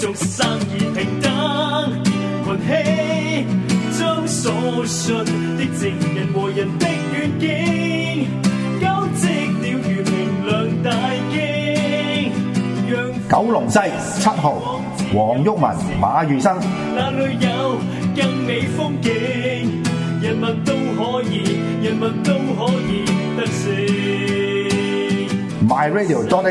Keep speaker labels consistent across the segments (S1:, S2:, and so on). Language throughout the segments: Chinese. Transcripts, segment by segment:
S1: 做生意平等群起将所信的证人和人的远景交织了如明亮大惊
S2: 九龙西七号黄郁文马宇生
S1: 那里有更美风景人物都可以人物都可以得
S3: 性 my radio drama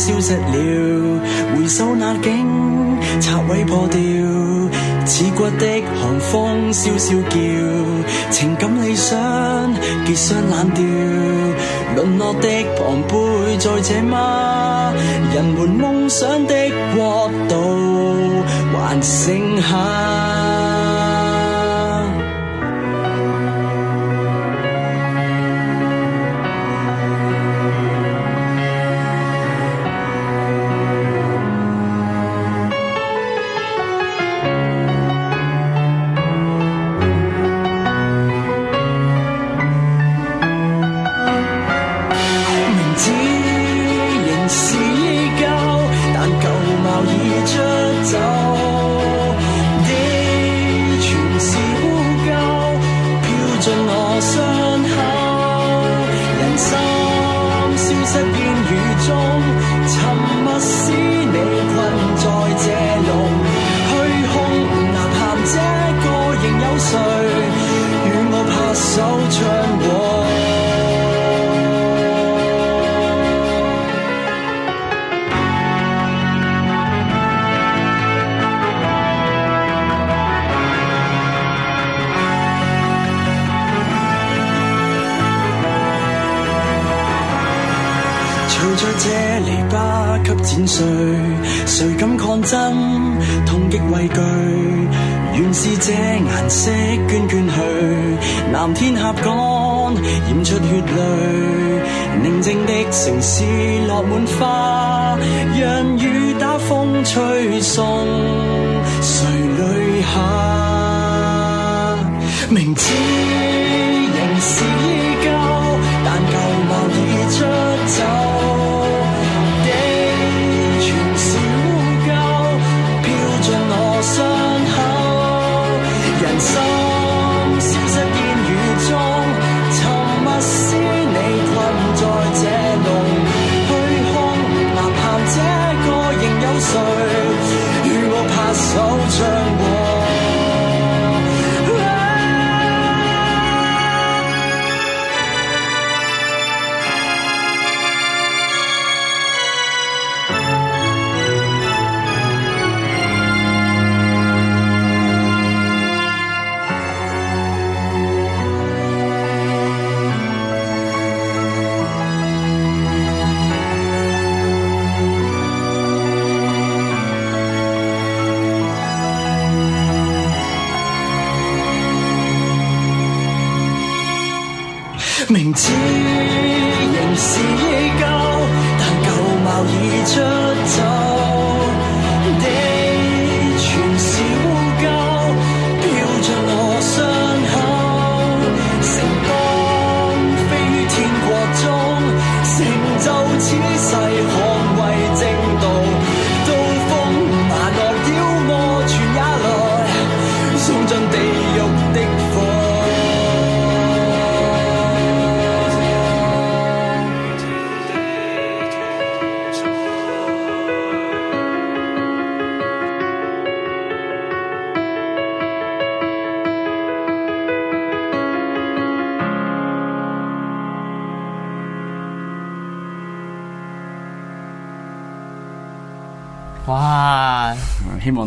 S3: 消失了，回首那景，拆毁破掉，刺骨的寒风萧萧叫，情感理想结霜冷掉，沦落的旁贝在这吗？人们梦想的国度还剩下？手唱和，随着这篱笆给剪碎，谁敢抗争？痛击畏惧，原是这颜色眷眷。蓝天峡干染出血泪，宁静的城市落满花，让雨打风吹送，谁泪下？明知。